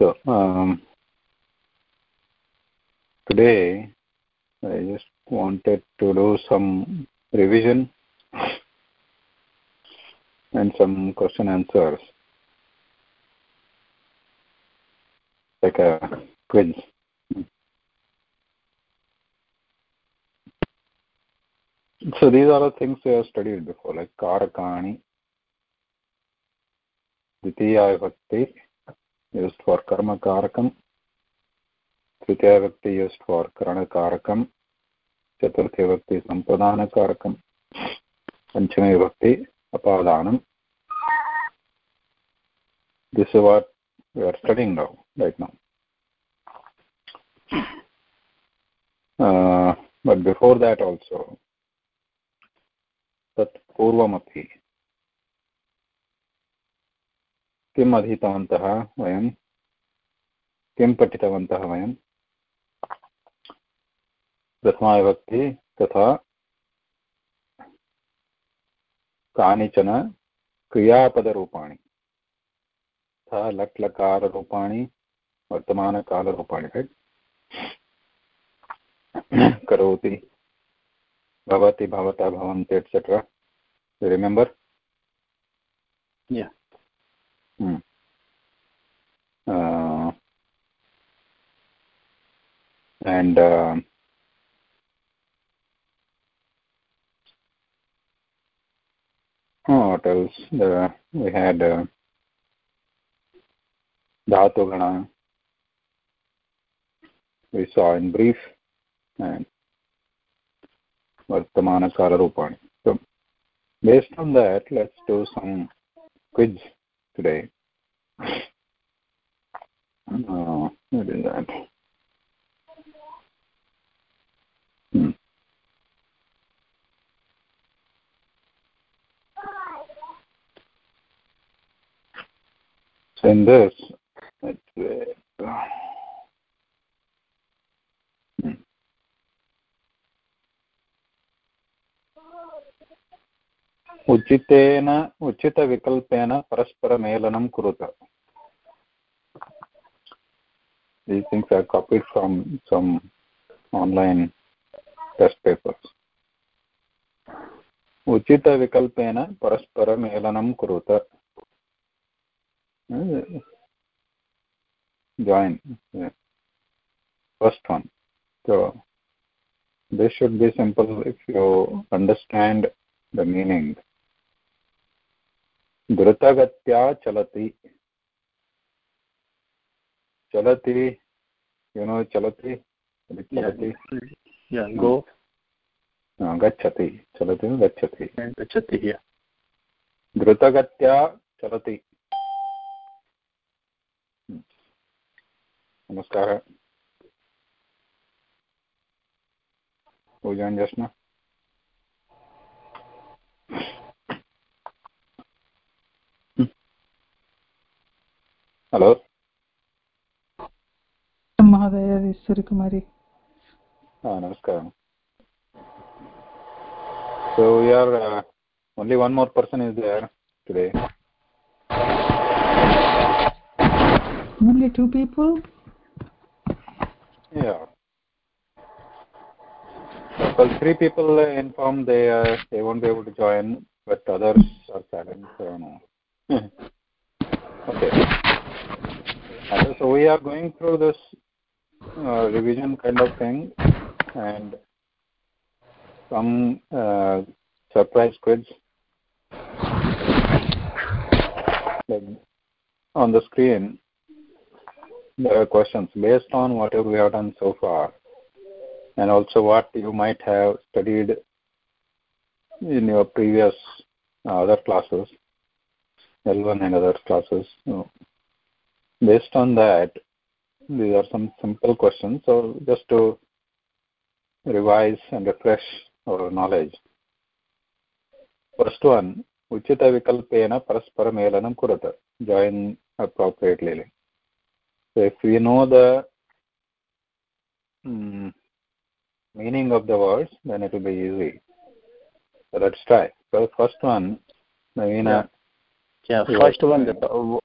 So um, today I just wanted to do some revision and some question answers like a quiz. So these are the things we have studied before, like Karakani, Ditya Bhakti, used for Karma Karakam, Tritiya Bhakti used for Karana Karakam, Chaturthi Bhakti Sampadana Karakam, Panchami Bhakti Apadanam. This is what we are studying now, right now. Uh, but before that also, तत् पूर्वमपि किम् अधीतवन्तः वयं? किं पठितवन्तः वयं? प्रथमाविभक्ति तथा कानिचन क्रियापदरूपाणि। तथा लट् लकाररूपाणि वर्तमानकालरूपाणि रैट् करोति, भवति, भवता, भवन्ति etcetera remember? Yeah. Uh, and uh, oh, what else? The, we had uh, we saw in brief and vartamanakala so based on that let's do some quiz today. Uh, what is that? Hmm. so this. Let's उचितेन उचितविकल्पेन परस्परमेलनं कुरुत these things are copied from some online test papers उचितविकल्पेन परस्परमेलनं कुरुत join first one so this should be simple if you understand the meaning द्रुतगत्या चलति। चलति you know चलति चलति yeah गच्छति चलति गच्छति। गच्छति द्रुतगत्या चलति। नमस्कारः। पूजां हलो महोदय ईश्वरीकुमारी नमस्कारः So we are uh, only one more person is there today. Only two people? Yeah. Well, three people informed they uh, they won't be able to join, but others are silent. So no. okay. So we are going through this uh, revision kind of thing and some uh, surprise quiz. On the screen there are questions based on whatever we have done so far and also what you might have studied in your previous uh, other classes L1 and other classes based on that these are some simple questions. So just to revise and refresh our knowledge. First one uchitavikalpena parasparamenam kurata. Join appropriately. So if we know the um, meaning of the words then it will be easy. So let's try. So first one Navina. Yeah, yeah first one the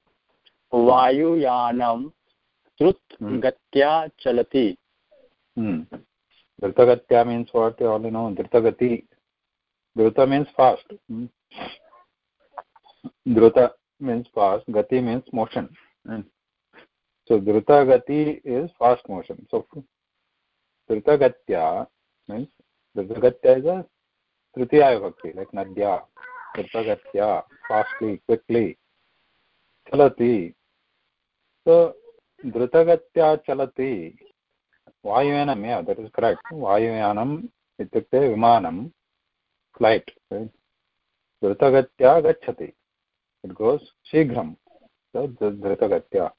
वायुयानं द्रुत हम्म। चलति। हम्म। द्रुतगत्या means what all no द्रुतगति। द्रुत means hmm. Fast द्रुत means fast गति means motion so द्रुतगति is fast motion so द्रुतगत्या means द्रुतगत्या इस् तृतीया विभक्ति लैक् नद्या। द्रुतगत्या फास्ट्लि क्विक्लि चलति। So Drutagatya Chalati वायुयानं yeah that is correct. वायुयानम् इत्युक्ते विमानं फ्लैट् द्रुतगत्या गच्छति इट् गोस् शीघ्रं द्रुतगत्या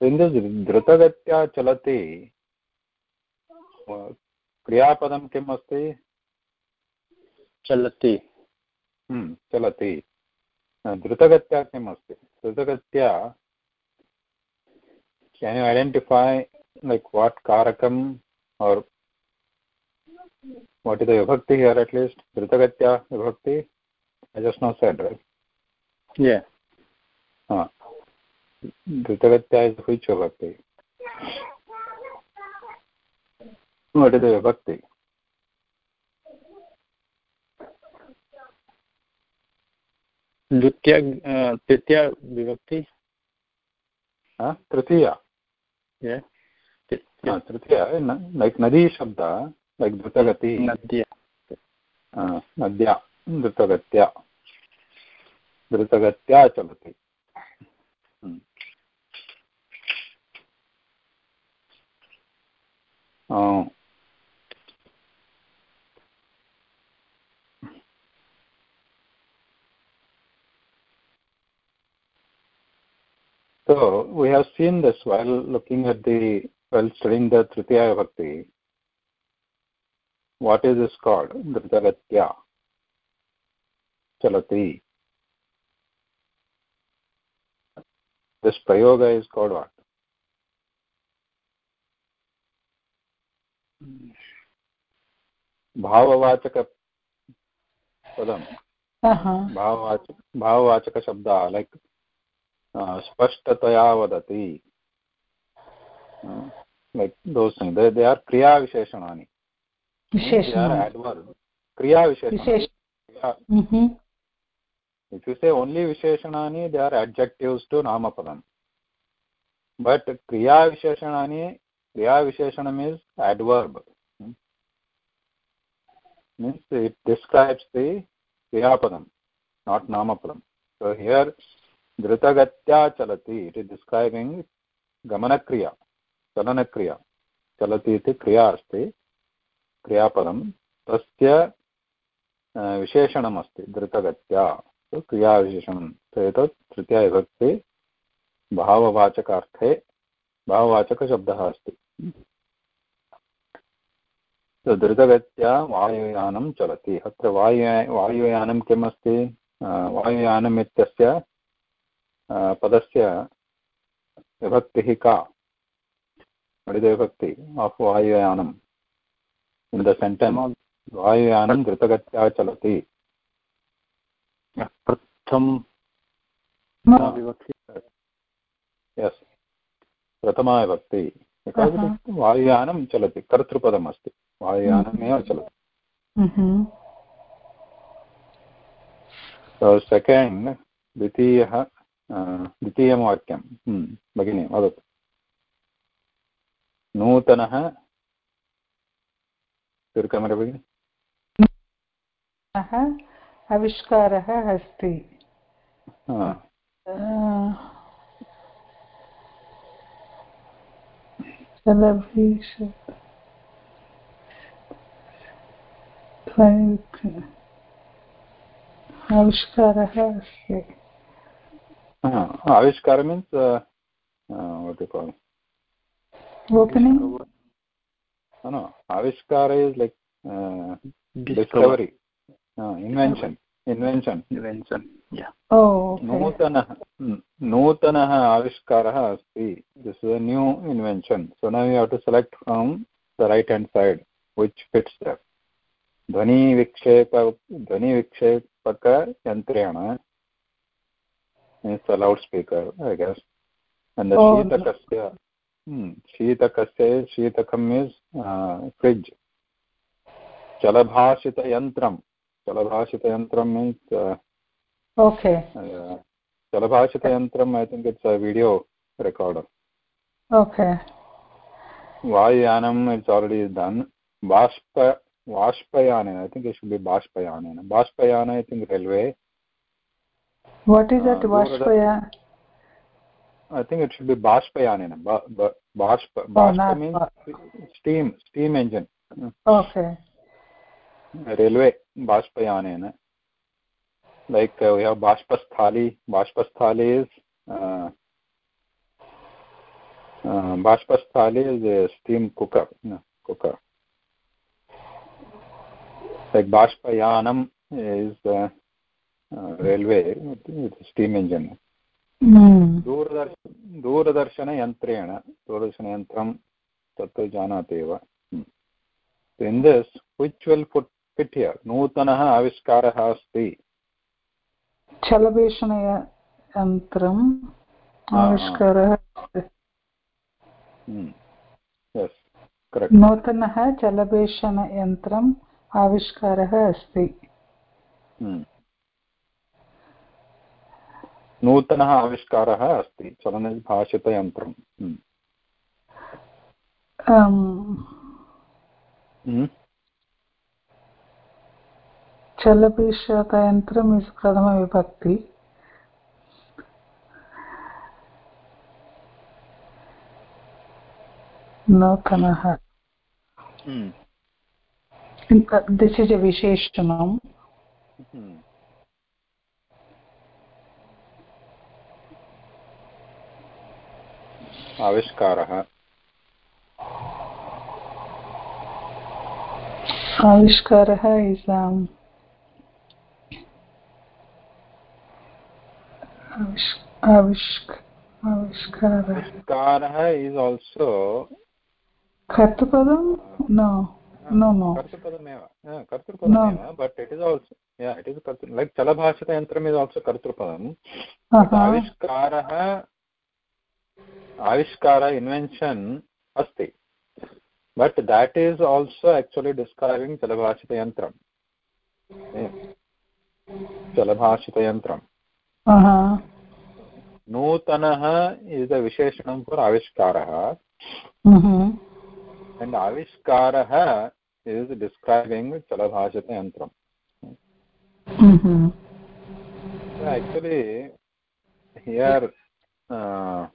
इन् दिस् द्रुतगत्या चलति क्रियापदं किम् अस्ति चलति चलति द्रुतगत्या किम् अस्ति द्रुतगत्या can you identify like what karakam or what is the vibhakti here at least dritagatya vibhakti i just now said right yeah ha dritagatya is which vibhakti what is the vibhakti द्वितीय तृतीय विभक्ति तृतीया तृतीया like नदी शब्द like द्रुतगति नद्या नद्या द्रुतगत्या द्रुतगत्या चलति So we have seen this while looking at the while studying the Tritiya Bhakti. What is this called? Dritagatya. Chalati. This prayoga is called what? भाववाचक पदं भाववाचक भाववाचकशब्दः like स्पष्टतया वदति लैक् दोस् दे आर् क्रियाविशेषणानि क्रियाविशेषे only विशेषणानि they are adjectives to नामपदम् but क्रियाविशेषणानि क्रियाविशेषणम् is adverb means it describes the क्रियापदं not नामपदं सो हियर् धृतगत्या चलति इट् इस् डिस्क्रैबिङ्ग् गमनक्रिया चलनक्रिया चलति इति क्रिया अस्ति क्रियापदं तस्य विशेषणमस्ति धृतगत्या क्रियाविशेषणं एतत् तृतीया विभक्ति भाववाचकार्थे भाववाचकशब्दः अस्ति धृतगत्या वायुयानं चलति अत्र वायु वायुयानं किम् अस्ति वायुयानम् इत्यस्य पदस्य विभक्तिः का विभक्ति आफ् वायुयानम् इन् द सेण्टेन् वायुयानं द्रुतगत्या चलति प्रथम यस् प्रथमा विभक्ति वायुयानं चलति कर्तृपदम् अस्ति वायुयानमेव चलति सेकेण्ड् द्वितीयः द्वितीयं वाक्यं भगिनि वदतु नूतनः तिरुकमर भगिनि आविष्कारः अस्ति आविष्कारः अस्ति aviskara means uh, uh, what do you call opening no no aviskara is like uh, discovery uh, invention invention invention yeah oh नूतनः नूतनः आविष्कारः अस्ति this is a new invention so now you have to select from the right hand side which fits there ध्वनिविक्षेप ध्वनिविक्षेपकयन्त्रेण means a loudspeaker, I guess. And the oh, Shitakasya, शीतकस्य शीतकम् is fridge चलभाषितयन्त्रं चलभाषितयन्त्रं means okay चलभाषितयन्त्रम् I think it's a video recorder okay वायुयानम् it's already done बाष्प बाष्पयानेन I think it should be बाष्पयानेन बाष्पयान I think railway what is that vashpaya I think it should be Bashpayanena. Ba, ba, Bashpa, Bashpa oh, means steam, steam engine. Okay. Railway, Bashpayanena. Like uh, we have Bashpasthali. Bashpasthali is uh, uh, Bashpasthali is a steam cooker. No, cooker. Like Bashpayanam is uh, with steam engine. दूरदर्श दूरदर्शनयन्त्रेण दूरदर्शनयन्त्रं तत् जानाति एव in this which will foot fit here नूतनः आविष्कारः अस्ति चलवेषणयन्त्रम् आविष्कारः नूतनः चलवेषणयन्त्रम् आविष्कारः अस्ति नूतनः आविष्कारः अस्ति। चलनभाषितयन्त्रम् चलपिशतयन्त्रम् इस् प्रथमविभक्ति नूतनः। दिस् इस् अ विशेषणम्। आविष्कारः आविष्कारः इस् आविष्कारः इस् आल्सो कर्तृपदं no no no कर्तृपदमेव कर्तृपदमेव but it is also yeah it is kartru like chalabhashitayantram is also kartrupadam आविष्कारः आविष्कार इन्वेन्शन् अस्ति but that is also actually describing जलभाषितयन्त्रं जलभाषितयन्त्रं नूतनः इस् द विशेषणं फर् आविष्कारः अण्ड् आविष्कारः इस् डिस्क्रैबिङ्ग् जलभाषितयन्त्रम् actually here uh,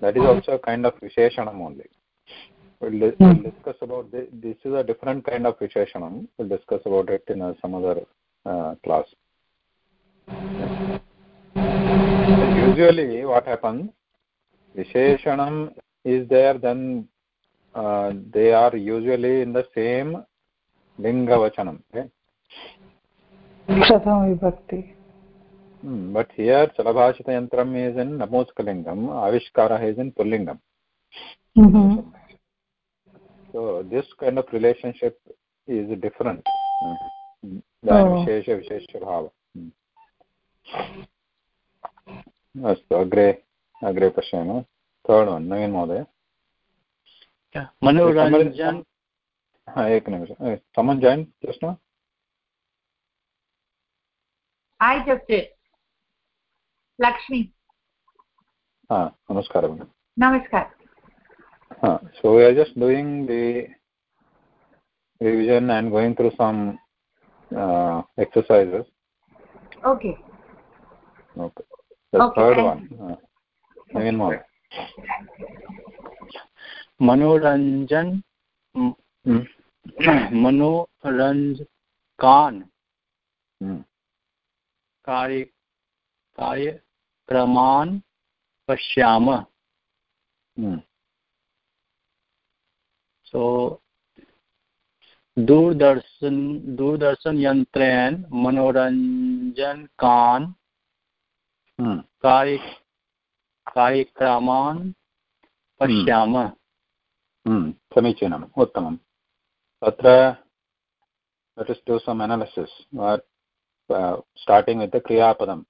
that is also a kind of visheshanam only we'll, we'll hmm. discuss about this this is a different kind of visheshanam we'll discuss about it in a, some other uh, class usually what happens visheshanam is there then uh, they are usually in the same linga vachanam okay Hmm, but here चलभाषित यंत्र is in नपुंसकलिंगम आविष्कार is in पुल्लिंगम so this kind of relationship is different विशेष विशेष भाव अस्तु अग्रे अग्रे पशा third one नवीन महोदय। एकनिमिषं समन् जैन् प्रश्न Ah. Namaskar. Ah, so we are just doing the revision and going through some uh, exercises. Okay. Okay. The okay, third one. Uh, Naveen Mohan. मनोरंजन मनोरंजकान कार्य कार्य क्रमान् पश्यामः। सो दूरदर्शन दूरदर्शन यंत्रेण मनोरञ्जनकान् कार्य कार्यक्रमान् पश्यामः। समीचीनम् उत्तमं तत्र let us do some analysis. Uh, starting with the kriyapadam.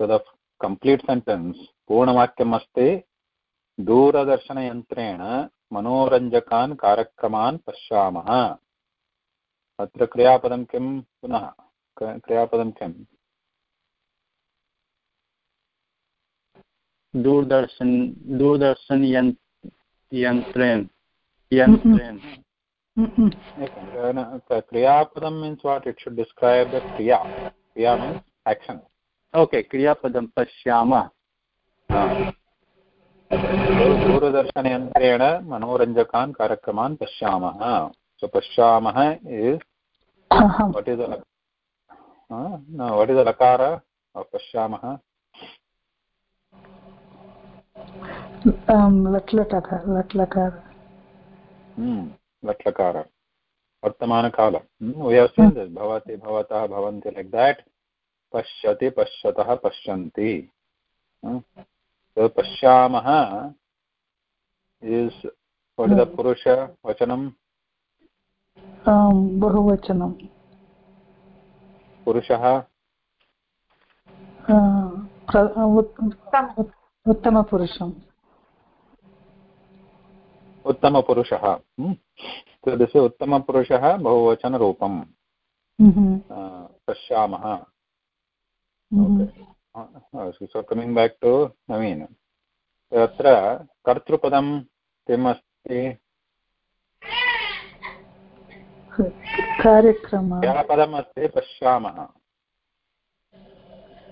So the complete sentence पूर्णवाक्यम् अस्ति दूरदर्शनयन्त्रेण मनोरञ्जकान् कार्यक्रमान् पश्यामः। अत्र क्रियापदं किं? पुनः क्रियापदं किम् दूरदर्शन दूरदर्शन यन्त्रेण। क्रियापदं means what it should describe the क्रिया। क्रिया मीन्स् एक्षन् ओके क्रियापदं पश्यामः। दूरदर्शनयन्त्रेण मनोरञ्जकान् कार्यक्रमान् पश्यामः। सो पश्यामः वट् इस् वट् इस् लकार पश्यामः? लट्लकार। वर्तमानकाल। we have seen this bhavati pashyati pashyatah pashyanti so pashyamah is what is the purusha vachanam उत्तमपुरुषम् उत्तमपुरुषः तदस्य उत्तमपुरुषः बहुवचनरूपं पश्यामः so coming back to Naveen अत्र कर्तृपदं किम् अस्ति कार्यक्रमः क्रियापदम् अस्ति पश्यामः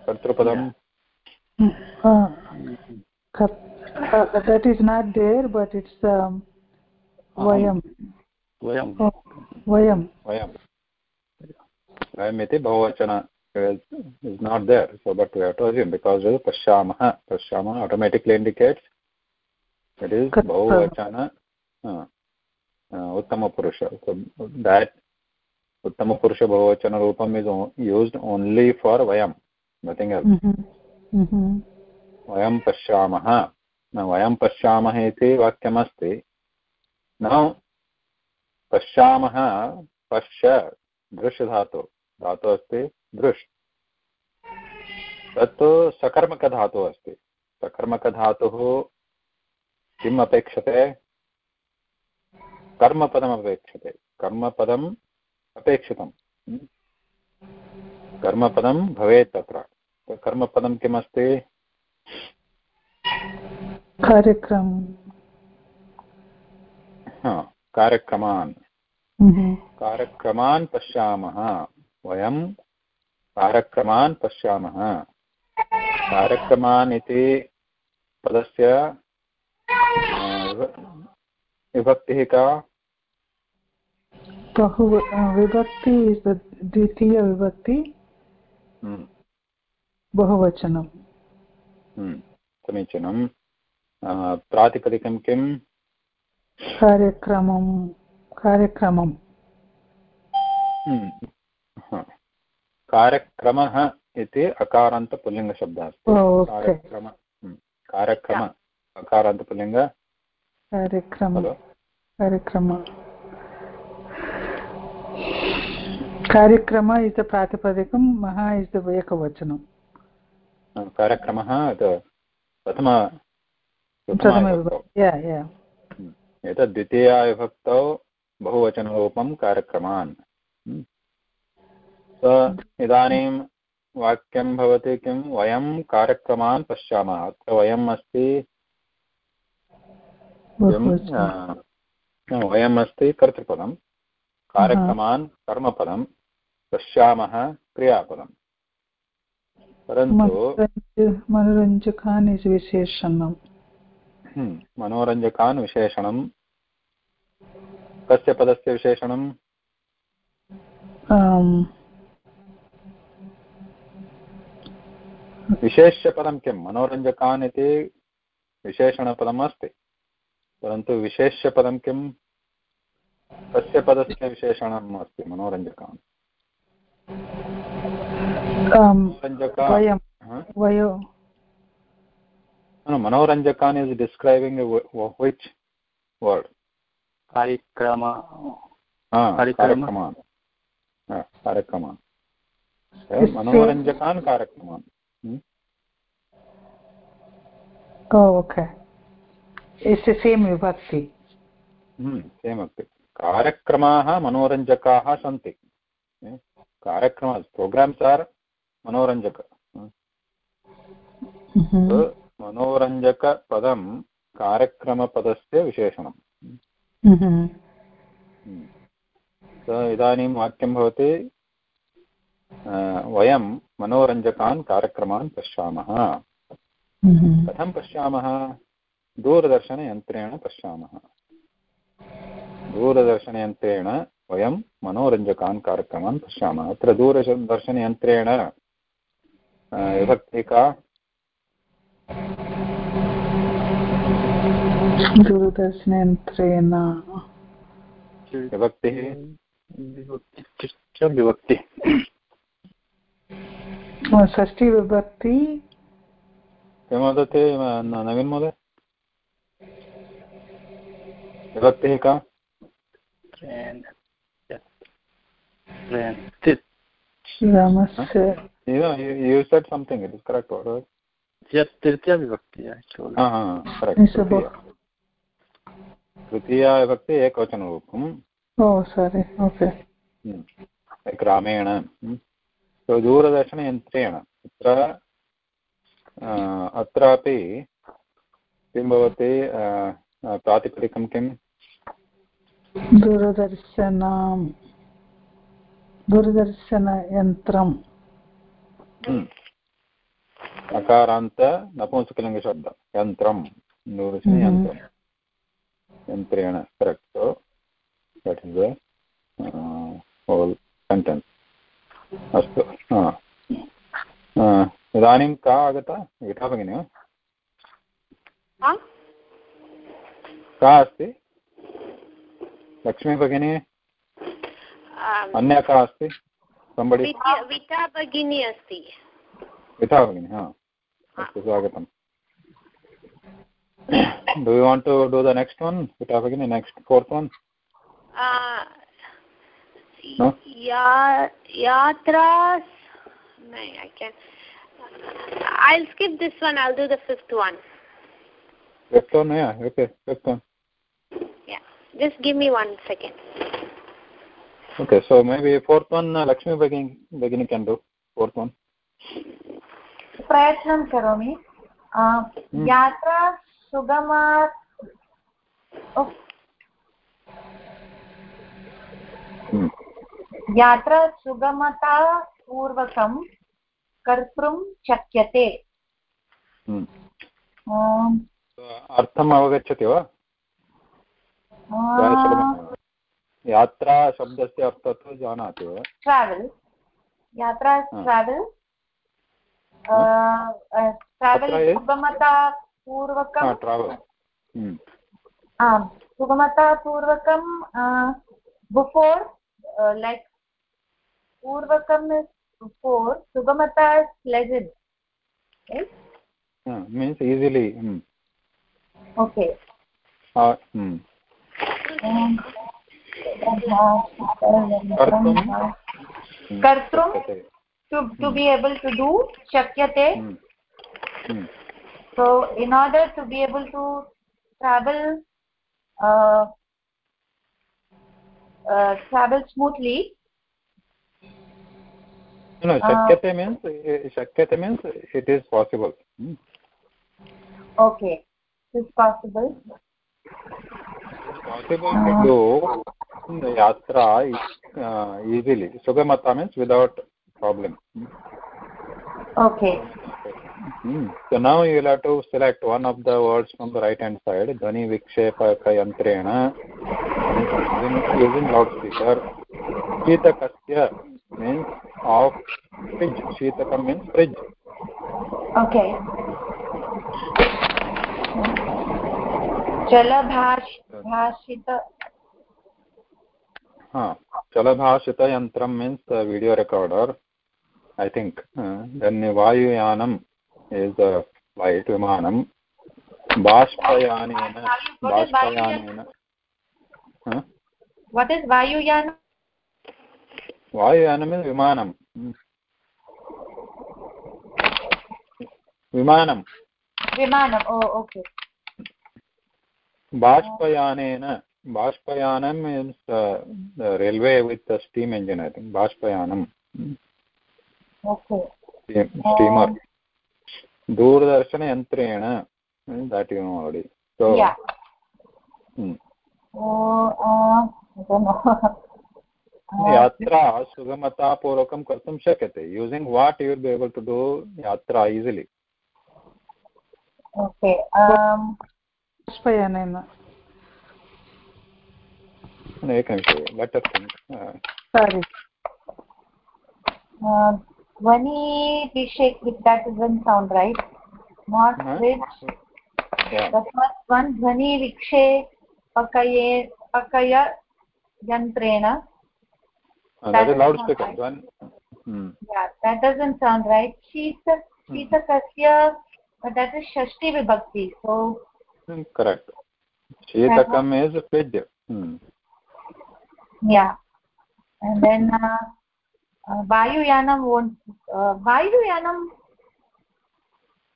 कर्तृपदं that is not there but it's um, vayam vayam oh, vayam vayam vayam iti bahuvachana is, is not there so but we have to assume because it is pashyamah pashyamah automatically indicates it is bahuvachana uh, uh, uttama purusha so that uttama purusha bahuvachana rupam is used only for vayam nothing else mm -hmm. Mm -hmm. वयं पश्यामः वयं पश्यामः इति वाक्यमस्ति न पश्यामः पश्य दृश् धातु धातुः अस्ति दृश्। तत्तु सकर्मकधातुः अस्ति। सकर्मकधातुः किम् अपेक्षते? कर्मपदमपेक्षते कर्मपदम् अपेक्षितं कर्मपदं भवेत् तत्र। कर्मपदं किमस्ति? कार्यक्रम। कार्यक्रमान्। कार्यक्रमान् पश्यामः। वयं कार्यक्रमान् पश्यामः। कार्यक्रमान् इति पदस्य विभक्तिः का? बहु विभक्ति द्वितीयविभक्ति बहुवचनं। समीचीनं प्रातिपदिकं किम्? कार्यक्रमं कार्यक्रमं कार्यक्रमः इति अकारान्तपुल्लिङ्गशब्दः अस्ति। कार्यक्रम कार्यक्रम अकारान्तपुल्लिङ्ग। कार्यक्रम कार्यक्रम। कार्यक्रम इस् द प्रातिपदिकं महा इस् एकवचनं। कार्यक्रमः प्रथम एतत् द्वितीया विभक्तौ। बहुवचनरूपं कार्यक्रमान्। इदानीं वाक्यं भवति किं? वयं कार्यक्रमान् पश्यामः। अत्र वयम् अस्ति वयम् अस्ति कर्तृपदं। कार्यक्रमान् कर्मपदं पश्यामः क्रियापदम् परन्तु मनोरञ्जकान् विशेषणं मनोरञ्जकान् विशेषणं। कस्य पदस्य विशेषणं विशेष्यपदं किं? मनोरञ्जकान् इति विशेषणपदम् अस्ति परन्तु विशेष्यपदं किं? कस्य पदस्य विशेषणम् अस्ति मनोरञ्जकान्। मनोरञ्जकान् इस् डिस्क्रैबिङ्ग् विच् वर्ड्? कार्यक्रम कार्यक्रमान्। कार्यक्रमान्। मनोरञ्जकान् कार्यक्रमान्। Oh, okay. it's the same vibhakti कार्यक्रमाः मनोरञ्जकाः सन्ति कार्यक्रम प्रोग्राम्स् आर् मनोरञ्जक Mhm. मनोरञ्जकपदं कार्यक्रमपदस्य विशेषणम्. इदानीं वाक्यं भवति वयं मनोरञ्जकान् कार्यक्रमान् पश्यामः. कथं पश्यामः? दूरदर्शनयन्त्रेण पश्यामः। दूरदर्शनयन्त्रेण वयं मनोरञ्जकान् कार्यक्रमान् पश्यामः। अत्र दूरदर्शनयन्त्रेण विभक्ति का दूरदर्शनयन्त्रेण। विभक्तिः? विभक्ति। षष्ठी विभक्ति किं वदति नवीन् महोदय विभक्तिः का You said something. It is correct. तृतीया विभक्ति तृतीया विभक्ति एकवचनरूपम्. Okay. हम्म, ग्रामेण। दूरदर्शनयन्त्रेण अत्र अ, अत्रापि किं भवति अ, अ, प्रातिपदिकं किम् दूरदर्शनं दूरदर्शनयन्त्रं हम्म। अकारान्त नपुंसकलिङ्गशब्द यन्त्रं दूरदर्शनयन्त्रं यन्त्रेण correct so that is the uh, whole sentence अस्तु हा. हा. इदानीं का आगता गीता भगिनी वा? का अस्ति लक्ष्मी भगिनी Um, अन्या का अस्ति विता भगिनी अस्ति गीता भगिनी हा अस्तु स्वागतम् do you want to do the next one gita bhagini next fourth one Uh, No? या yatras no i can i'll skip this one i'll do the fifth one fifth one yeah okay fifth one yeah just give me one second okay so maybe fourth one uh, lakshmi bhagini bhagini can do fourth one प्रयत्नं करोमि अ, यात्रा सुगमा ओ, hmm. यात्रा सुगमतापूर्वकं कर्तुं शक्यते. अम्, अर्थम् अवगच्छति वा। यात्रा शब्दस्य अर्थः तु जानाति वा? ट्रावेल् यात्रा ट्रावेल् ट्रावेल् अत्र ये- सुगमतापूर्वकं ट्रावेल् आम्। सुगमतापूर्वकं बिफोर् लैक् पूर्वकम् बिफोर् सुगमता प्लेजेण्ट् मीन्स् ईसिलि ओके कर्तुं कर्तुं शक्यते to to be able to do shakyate Hmm. Hmm. so in order to be able to travel uh, uh, travel smoothly No, no, shakyate means uh, shakyate means it is possible. Hmm. okay is possible Possible to do the yatra uh, easily. Sugamata means without problem. Okay Hmm. So now you will have to select one of the words from the right hand side. Dhani vikshepaka yantrena using, using loudspeaker. Means of fridge. Sheetakam means fridge. okay जलभाष भाषित Huh. Chalabhashita means the video recorder. I think. Uh, then Vayuyanam is the flight, Vimanam. Bashpayanena. What is Bashpayanena. Huh? what is vayuyan वायुयानं विमानं विमानं vimanam oh okay बाष्पयानेन बाष्पयानं means railway with steam engine i think बाष्पयानं steamer दूरदर्शनयन्त्रेण you know already so hmm. oh uh. यात्रा सुगमतापूर्वकं कर्तुं शक्यते using what you able to do यात्रा easily okay um एकनिमिषे sorry uh, one, Dhvani Vikshe Pakaye Uh, another loudspeaker right. one hmm. yeah that doesn't sound right shita shita hmm. kasya but that is shashti vibhakti so hmm, correct She is pidya hmm. yeah and then uh, uh, vayu yanam" won't uh, vayu yanam"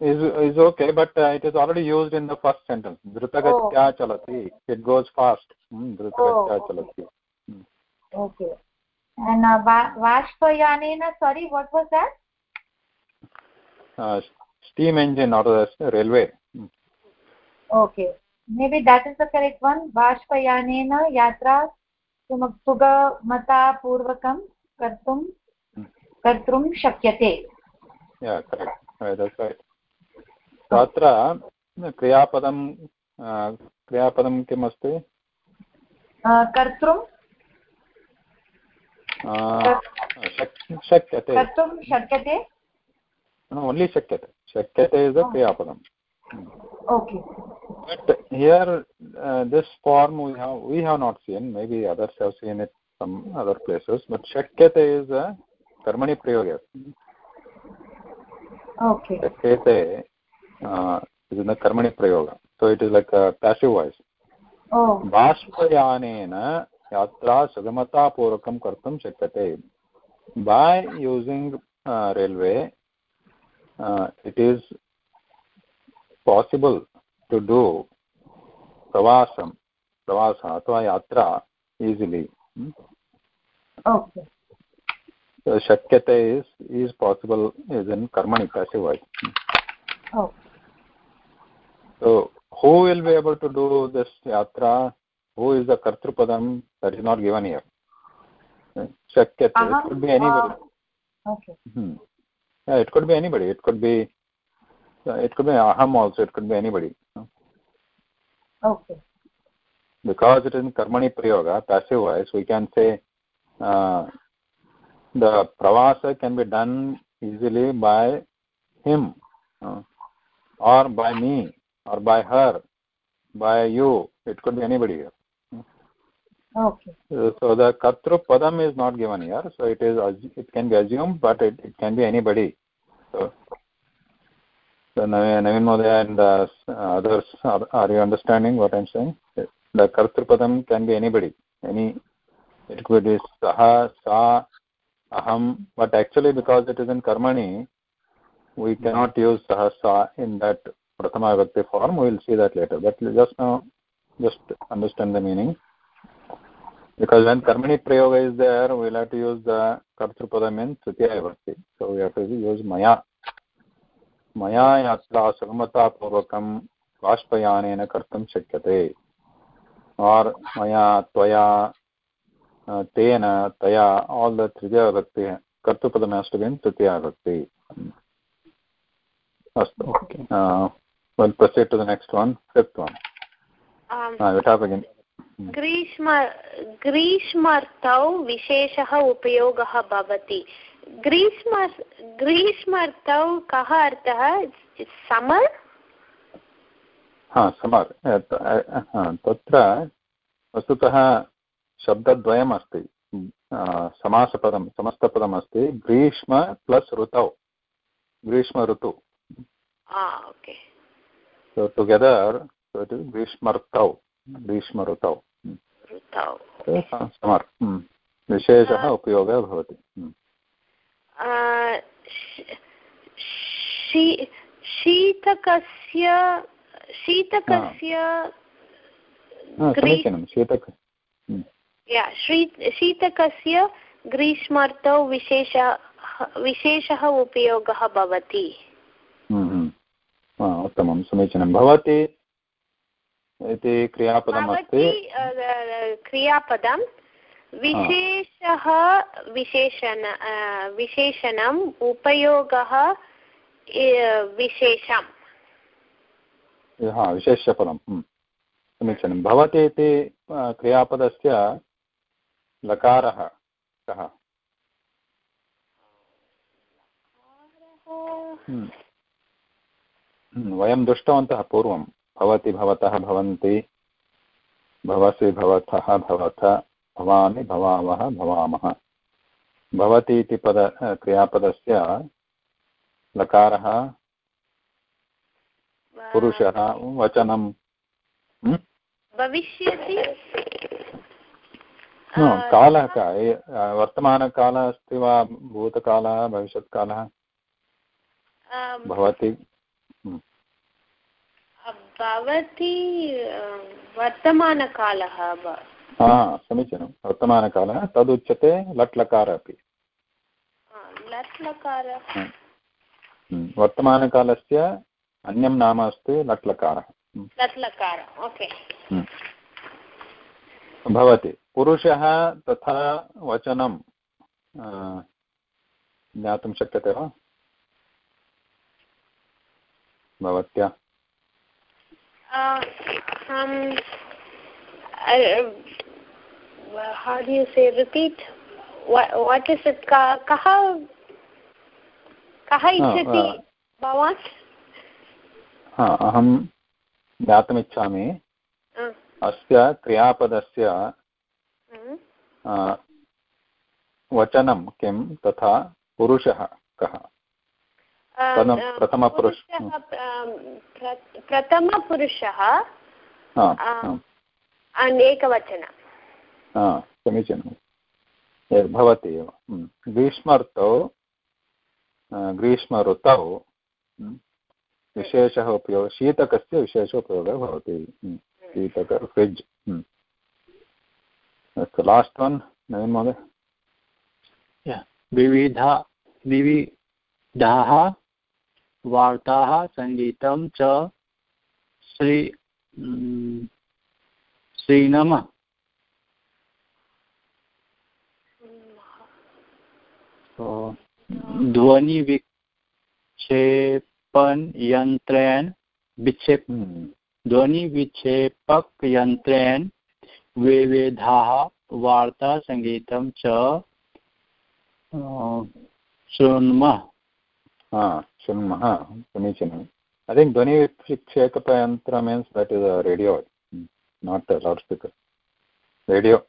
is is okay but uh, it is already used in the first sentence drutagatya oh. chalati it goes fast hmm, oh, okay. chalati hmm. okay And uh, Va- Vashpayanena, sorry, what was that? uh, steam engine or the railway hmm. Okay. Maybe that is the correct one. Vashpayanena yatra sum- sugamataपूर्वकं कर्तुं कर्तुं शक्यते तत्र क्रियापदं क्रियापदं किम् अस्ति Uh, कर्तुं शक्यते कर्तुं शक्यते ओन्लि शक्यते शक्यते इस् अ क्रियापदं Okay. but here uh, this form we have we have not seen maybe others have seen it some other places but shakyate is a karmani prayoga Okay. shakyate uh, is in the karmani prayoga so it is like a passive voice Oh. यात्रा सुगमतापूर्वकं कर्तुं शक्यते। By using railway it is possible to do प्रवास प्रवास अथवा यात्रा easily शक्यते possible is in is in कर्मणि कस्य why who will be able to do this यात्रा who is the kartrupadam that is not given here? Shakyate it Aham, could be anybody. Uh, okay. hmm. yeah it could be anybody. It could be uh, it could be aham also. It could be anybody. Okay. because it is in karmani prayoga passive voice we can say uh, the pravasa can be done easily by him uh, or by me or by her by you. It could be anybody here Okay. Uh, so the katru padam is not given here so it is it can be assumed but it, it can be anybody. So so Navin Navin and uh, others are, are you understanding what i'm saying? The kartru padam can be anybody. Any it could be saha sa aham but actually because it is in karmani we cannot use saha sa in that prathama vibhakti form. We will see that later but just now just understand the meaning because when karmani prayoga is there we will have to use the kartrupadam in tritiya vibhakti so we have to use maya maya yatra sugamataपूर्वकं बाष्पयानेन कर्तुं शक्यते or maya tvaya uh, tena taya all the tritiya vibhakti kartrupadam has to be tritiya vibhakti अस्तु Okay. uh, we'll proceed to the next one fifth one ग्रीष्म ग्रीष्मर्तौ विशेषः उपयोगः भवति। ग्रीष्म ग्रीष्मर्तौ कः अर्थः? समर्? हा समार्। तत्र वस्तुतः शब्दद्वयम् अस्ति। समासपदं समस्तपदम् अस्ति। ग्रीष्म प्लस् ऋतौ। ग्रीष्म ऋतु टुगेदर् ग्रीष्मर्तौ। ग्रीष्म ऋतौ। ऋतौ विशेषः उपयोगः भवति। शी- शीतकस्य शीतकस्य समीचीनं शीतक शीतकस्य ग्रीष्मार्तौ विशेष विशेषः उपयोगः भवति। उत्तमं समीचीनं। भवति इति क्रियापदमस्ति क्रियापदं विशेषः विशेषण विशेषणम् उपयोगः विशेषम्। हा विशेष्यपदं समीचीनं। भवति इति क्रियापदस्य लकारः कः? वयं दृष्टवन्तः पूर्वं भवति भवतः भवन्ति। भवसि भवतः भवथ। भवामि भवामः भवामः। भवति इति पद क्रियापदस्य लकारः पुरुषः वचनं। भविष्यति। कालः का? वर्तमानकालः अस्ति वा भूतकालः भविष्यत्कालः? भवति। भवति वर्तमानकालः हा समीचीनं वर्तमानकालः तदुच्यते लट् लकार अपि लट् लकार वर्तमानकालस्य अन्यं नाम अस्ति लट् लकारः लट् लकार ओके भवति पुरुषः तथा वचनं ज्ञातुं शक्यते वा? भवत्या? Uh, how do you say repeat? What what is it? kah कः इच्छति भवान् अहं ज्ञातुमिच्छामि। अस्य क्रियापदस्य वचनं किं तथा पुरुषः कः? प्रथमपुरुषः प्रथमपुरुषः एकवचनं। समीचीनं। भवति एव। ग्रीष्मर्तौ ग्रीष्मऋतौ विशेषः उपयोगः शीतकस्य विशेष उपयोगः भवति। शीतक फ्रिड्ज् अस्तु लास्ट् वन् नवीन् महोदय। विविधा विविधाः वार्ताः सङ्गीतं च श्री श्रीनम। ध्वनिविक्षेपन यन्त्रेण विक्षेप ध्वनिविक्षेपकयन्त्रेण विविधाः वार्ता सङ्गीतं च शृण्मः। शृण्मः समीचीनम् think Dhwani Vikshekapa Yantra means that is a radio, not a loudspeaker. Radio.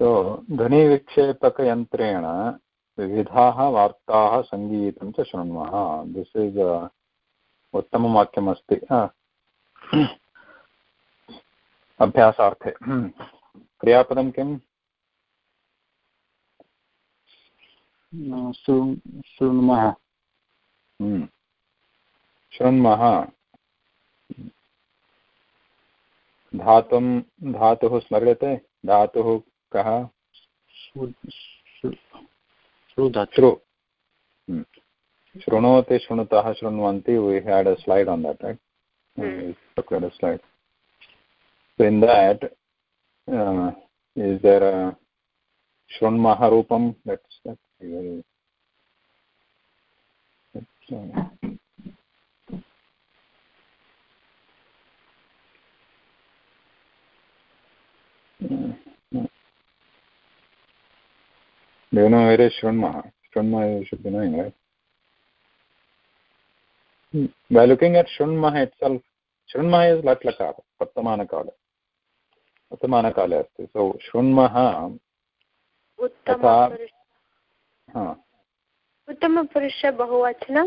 So ध्वनिविक्षेपकयन्त्रेण विविधाः वार्ताः सङ्गीतं च शृण्मः दिस् इस् उत्तमं वाक्यमस्ति अभ्यासार्थे क्रियापदं किम् शृण्मः। हम्म। शृण्मः। धातुं धातुः स्मर्यते? धातुः कः? हम्म। शृणोति शृणुतः शृण्वन्ति। We had a slide on that slide in that is there शृण्मः रूपं? Let you know where is Shrunma? Shrunma should be knowing, right? Hmm. By looking at Shrunma itself, Shrunma is Latlakar, Vartamanakala. Vartamanakala अस्ति so Shrunmaha तथा उत्तमपुरुष बहुवचनं।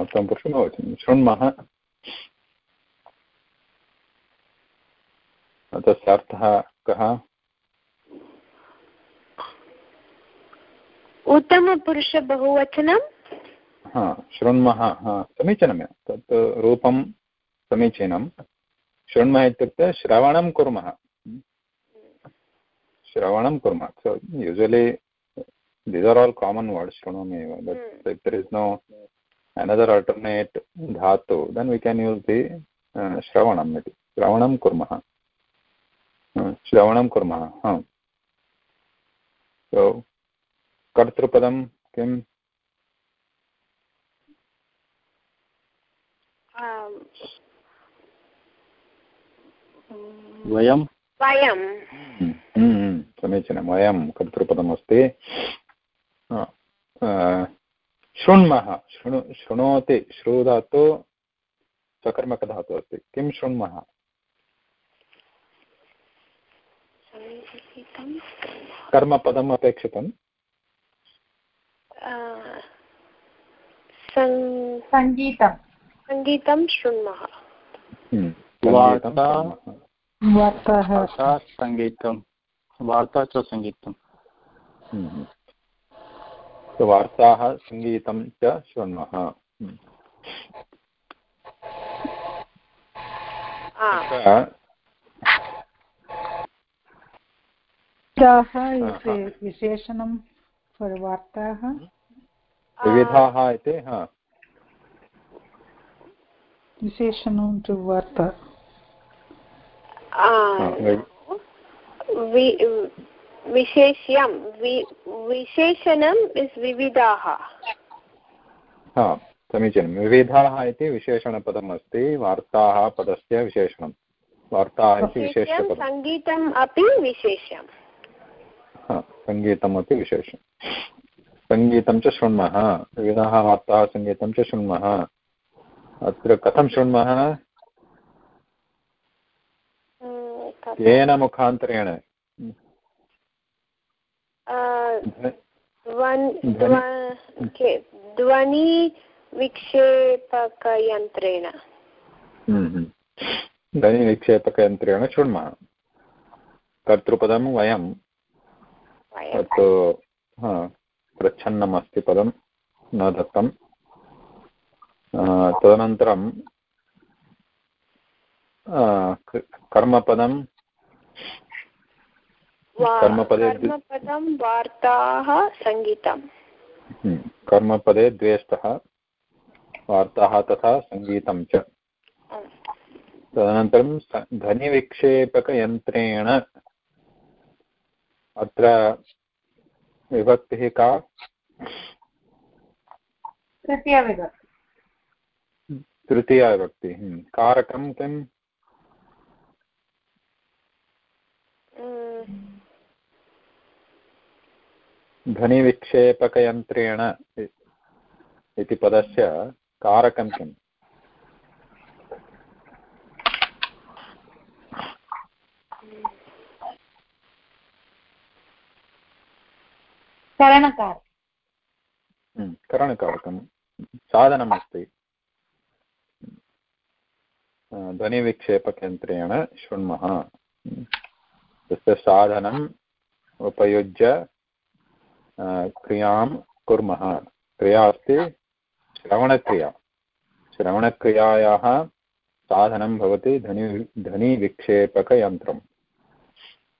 उत्तमपुरुष बहुवचनं। शृण्मः। तस्य अर्थः कः? उत्तमपुरुष बहुवचनं। हा शृण्मः हा समीचीनं तत् रूपं समीचीनं। शृण्मः इत्युक्ते श्रवणं कुर्मः। श्रवणं कुर्मः। So usually these are all common words shrunomi eva but mm. if there is no another alternate dhatu then we can use the uh, shravanam iti shravanam kurmah uh, shravanam kurmah ha so कर्तृपदं किम् वयं वयं समीचीनं वयं कर्तृपदमस्ति शृण्मः शृणु शृणोति श्रुधातु सकर्मकधातु अस्ति। किं शृण्मः? कर्मपदम् अपेक्षितं सङ्गीतं सङ्गीतं शृण्मः। हम्म, वार्ता सङ्गीतं वार्ता च सङ्गीतं हम्म। वार्ताः सङ्गीतं च शृण्मः। विशेषणं वार्ताः। विविधाः इति हा। विशेषणं टु वार्ता। विशेष्यं विशेषणम् इस् विविधाः। हा समीचीनं। विविधाः इति विशेषणपदम् अस्ति वार्ताः पदस्य विशेषणं। वार्ताः इति विशेषपदं सङ्गीतम् अपि विशेषं सङ्गीतमपि विशेषं सङ्गीतं च शृण्मः। विविधाः वार्ताः सङ्गीतं च शृण्मः। अत्र कथं शृण्मः? केन मुखान्तरेण। ध्वनिविक्षेपकयन्त्रेण हम्म, हम्म। ध्वनिविक्षेपकयन्त्रेण शृण्मः। कर्तृपदं वयं तत् प्रच्छन्नम् अस्ति पदं न दत्तं तदनन्तरं कर्मपदं कर्मपदं वार्ताः सङ्गीतम्। हम्म, कर्मपदे द्वे स्तः वार्ताः तथा सङ्गीतं च। तदनन्तरं ध्वनिविक्षेपकयन्त्रेण अत्र विभक्तिः का? तृतीयविभक्ति तृतीयाविभक्ति हम्म, कारकं किम्? ध्वनिविक्षेपकयन्त्रेण इति पदस्य कारकं किम्? करणकारकं करणकारकं साधनमस्ति। ध्वनिविक्षेपकयन्त्रेण शृण्मः। तस्य साधनम् उपयुज्य क्रियाँ कुर्मः क्रिया अस्ति श्रवणक्रिया श्रवणक्रियायाः साधनं भवति ध्वनि ध्वनिविक्षेपकयन्त्रं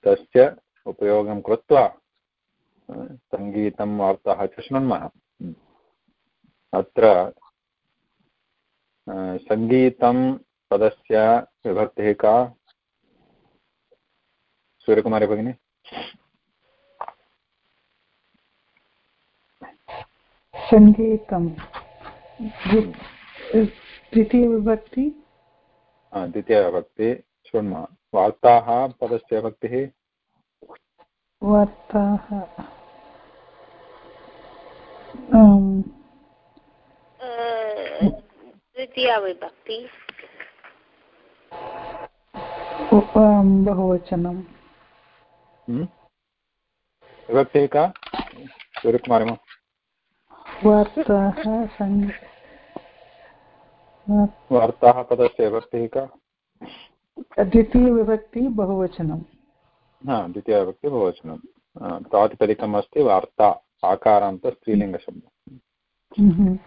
तस्य उपयोगं कृत्वा सङ्गीतं वार्ताः च शृण्मः अत्र सङ्गीतं पदस्य विभक्तिः का सूर्यकुमारी भगिनी सङ्गीतं द्वितीयविभक्ति द्वितीयविभक्ति शृण्मः वार्ताः पदस्य भक्तिः वार्ताः। द्वितीयाविभक्ति बहुवचनं विभक्तिः। का? सूर्यकुमारी वार्ताः वार्ताः पदस्य विभक्तिः का? द्वितीयविभक्ति बहुवचनं हा द्वितीयविभक्ति बहुवचनं प्रातिपदिकम् अस्ति वार्ता आकारान्त स्त्रीलिङ्गशब्दः। हम्म।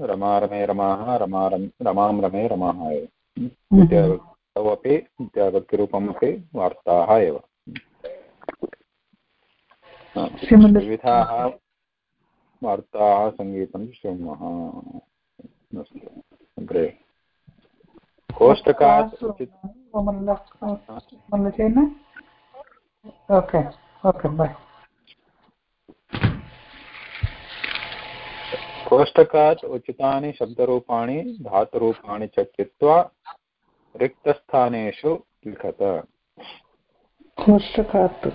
रमा रमे रमाः रमा रमां रमे रमाः एव। द्वितीय तौ अपि विद्याभक्तिरूपम् अपि वार्ताः एव। विविधाः वार्ताः सङ्गीतं शृण्मः अस्तु अग्रे। कोष्टकात् ओके ओके बाय। कोष्टकात् उचितानि शब्दरूपाणि धातुरूपाणि च चित्वा रिक्तस्थानेषु लिखत। कोष्टकात्।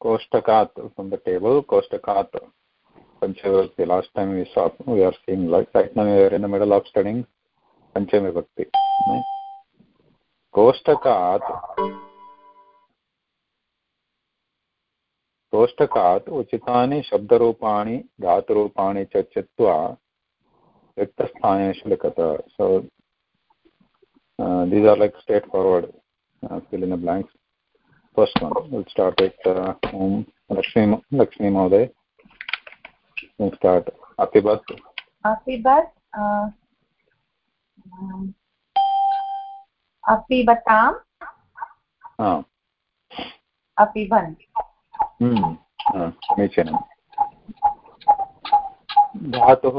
कोष्टकात् from the table koshtakat panchavibhakti last time we saw we are seeing like right now we are in the middle of studying panchavibhakti right? कोष्टकात् कोष्टकात् उचितानि शब्दरूपाणि धातुरूपाणि च चित्वा रिक्तस्थानेषु लिखत uh, these are like straightforward uh, fill in the blanks first one we'll start with uh, um, lakshmi lakshmi mohoday we'll start apibat apibat uh, um, ah apiban समीचीनं धातुः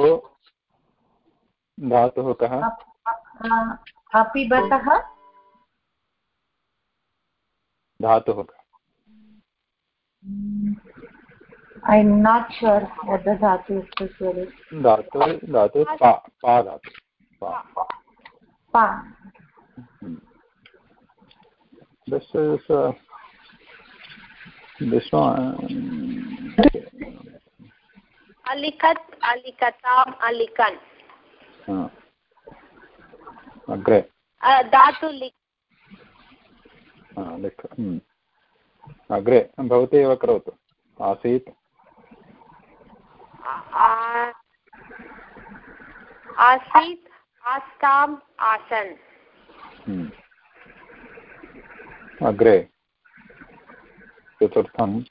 धातुः कः अपिबतः धातुः I am not sure what the धातु धातु धातु पा पा धातु पा This is uh, this one. Alikat, alikatam, alikan. अग्रे धातु लिक् लिख अग्रे भवती एव करोतु. आसीत्. आसीत् आस्ताम् आसन्. अग्रे. चतुर्थम्.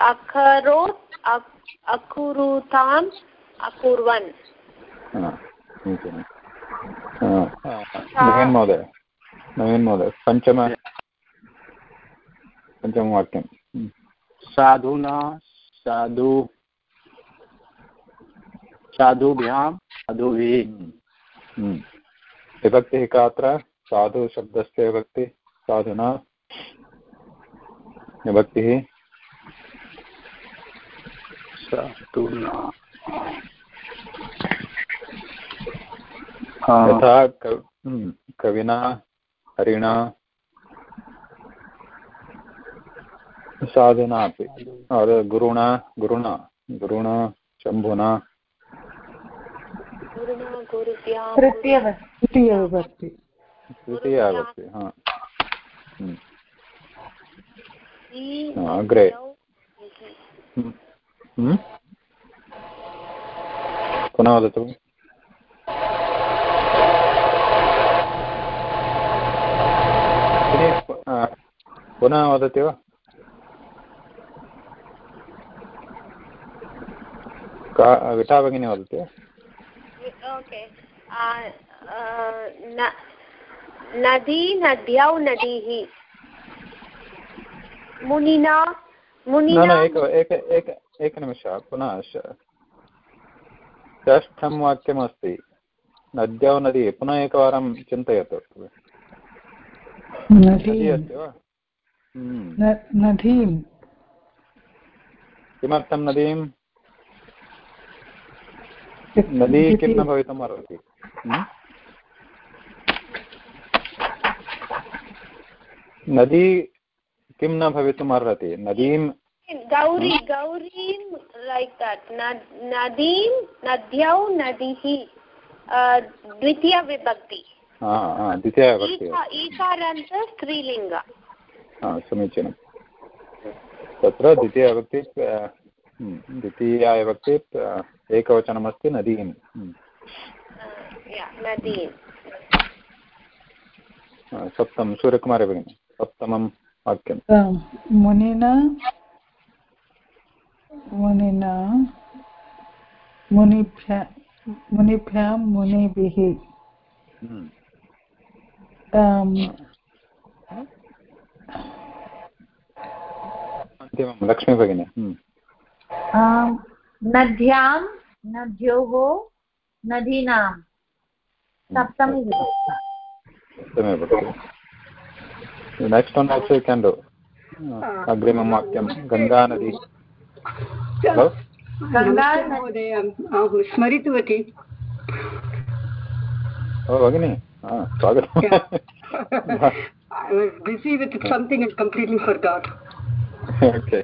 अकरोत् अकुरुताम् अकुर्वन्. नवीन् महोदय। नवीन् महोदय पञ्चम पञ्चमवाक्यं साधुना साधु साधुभ्यां साधुभिः विभक्तिः का अत्र साधुशब्दस्य विभक्ति साधुना विभक्तिः साधुना यथा कविना हरिणा साधुना अपि। गुरुणा गुरुणा गुरुणा शम्भुना। तृतीयविभक्ति तृतीया विभक्ति हा। अग्रे पुनः वदतु। पुनः वदति वा का विटा भगिनी वदति नदी नद्यौ नदीः मुनिना मुनिना एक एक एक एकनिमिषः पुनः षष्ठं वाक्यमस्ति नद्यौ नदी पुनः एकवारं चिन्तयतु नदी नदीं किमर्थं नदीं नदी किं न भवितुम् अर्हति? नदी किं न भवितुम् अर्हति? नदीं गौरी गौरीं लैक् दट् नदीं नद्यौ नदीः द्वितीयविभक्ति। द्वितीयविभक्ति ईकारान्त स्त्रीलिङ्ग. समीचीनं. तत्र द्वितीयविभक्ति द्वितीया विभक्ति एकवचनमस्ति नदीं नदीं सप्तं सूर्यकुमारी भगिनी सप्तमं वाक्यं मुनिना मुनिना मुनिभ्य मुनिभ्यां मुनिभिः. हम्म। अन्तिमं लक्ष्मी भगिनी नद्यां नद्योः नदीनां सप्तमी विभक्ति next one also you can do अग्रिमं वाक्यं गङ्गानदी हलो गङ्गा महोदय स्मरितवती ओ भगिनि हा, स्वागतम् I was busy with something and completely forgot. Okay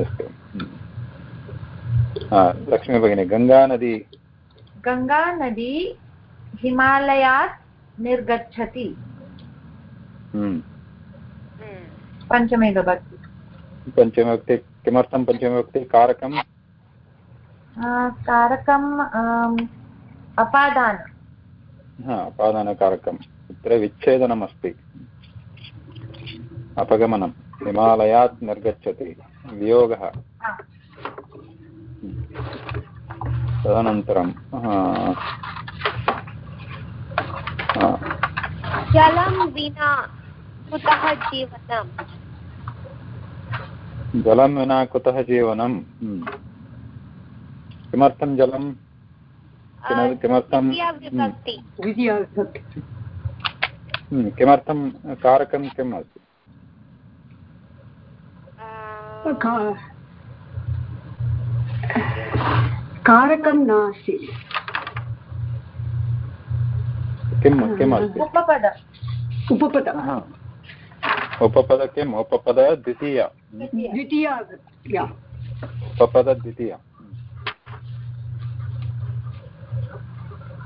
अस्तु हा, लक्ष्मी भगिनी गङ्गानदी गङ्गा नदी हिमालयात् निर्गच्छति। पञ्चमी विभक्ति पञ्चमविभक्ति किमर्थं पञ्चमविभक्ति कारकं कारकम् अपादान हा अपादानकारकं तत्र विच्छेदनमस्ति। अपगमनं। हिमालयात् निर्गच्छति। वियोगः। तदनन्तरं जलं विना कुतः जीवनम् जलं विना कुतः जीवनं? हम्म। किमर्थं जलं किमर्थं किमर्थं कारकं किम् अस्ति कारकं नास्ति किं किम् अस्ति उपपद। उपपद। उपपद किम् उपपद द्वितीय। द्वितीया। उपपद द्वितीय।